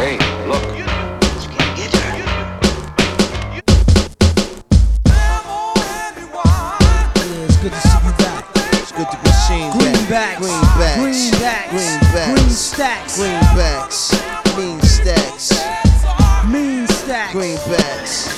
Hey, look. It's good to see you back. It's good to be seen back. Greenbacks. Greenbacks. Greenbacks. Green stacks. Greenbacks. Mean stacks. Mean stacks. Greenbacks.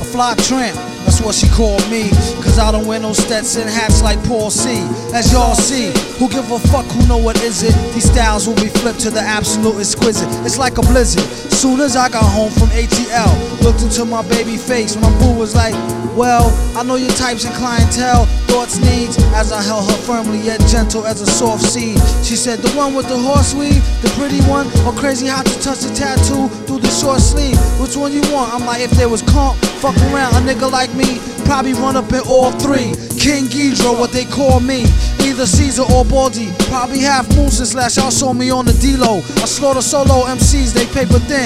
A fly tramp. That's what she called me. Cause I don't wear no Stetson hats like Paul C. As y'all see, who give a fuck who know what is it? These styles will be flipped to the absolute exquisite. It's like a blizzard. Soon as I got home from ATL, looked into my baby face. My boo was like, Well, I know your types and clientele, thoughts, needs. As I held her firmly yet gentle as a soft seed. She said, The one with the horse weave, the pretty one, or crazy hot to touch the tattoo through the short sleeve. Which one you want? I'm like, if there was comp, fuck around. A nigga like me probably run up in all three. King Geedorah, what they call me. Either Caesar or Baldy. Probably half Musa slash y'all saw me on the D-Lo. I slaughter solo MCs, they paper thin.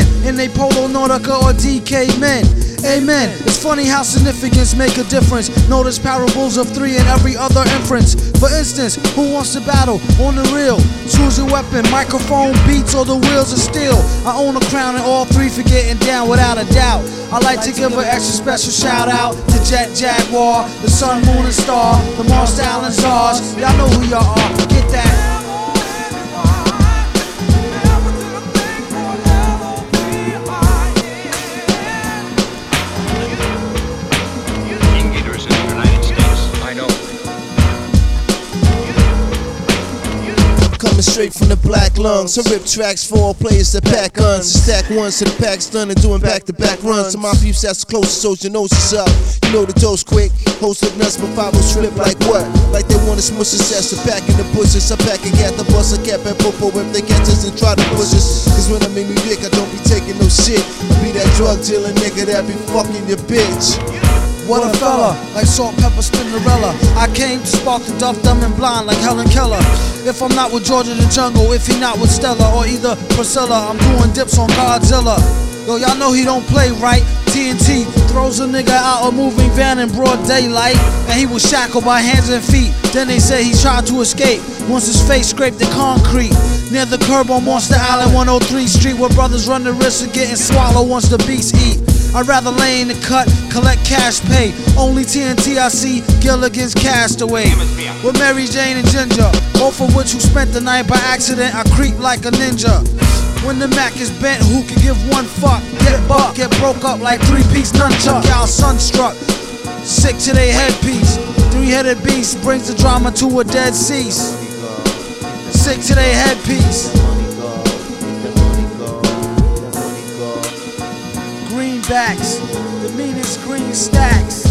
Or DK men. Amen. It's funny how significance make a difference. Notice parables of three in every other inference. For instance, who wants to battle on the real? Choose your weapon, microphone, beats, or the wheels of steel. I own a crown and all three for getting down without a doubt. I like to give an extra special shout out to Jet Jaguar, the Sun, Moon, and Star, the Mars, Allen, Zars. Y'all know who y'all are. Get that. Coming straight from the black lungs. I rip tracks for all players that pack guns. Stack ones to the pack's done and doing back to back runs. To my peeps, that's the closest, so your nose is up. You know the dose quick. Host look nuts, but five slip like what? Like they want to smush success. So back in the bushes. I pack and get the bus. I cap and popo if they catch us and try to push us. Cause when I'm in New York, I don't be taking no shit. I be that drug dealer nigga that be fucking your bitch. What a fella, like salt, pepper, Spinderella. I came to spark the duff, dumb and blind like Helen Keller. If I'm not with Georgia the Jungle, if he not with Stella or either Priscilla, I'm doing dips on Godzilla. Yo, y'all know he don't play right. TNT throws a nigga out a moving van in broad daylight, and he was shackled by hands and feet. Then they say he tried to escape once his face scraped the concrete near the curb on Monster Island, 103 Street, where brothers run the risk of getting swallowed once the beasts eat. I'd rather lay in the cut, collect cash pay. Only TNT I see, Gilligan's Castaway. With Mary Jane and Ginger, both of which who spent the night by accident. I creep like a ninja. When the Mac is bent, who can give one fuck? Get buck, get broke up like three piece nunchuck. Y'all sunstruck, sick to their headpiece. Three headed beast brings the drama to a dead cease. Sick to their headpiece. Greenbacks, the meanest green stacks.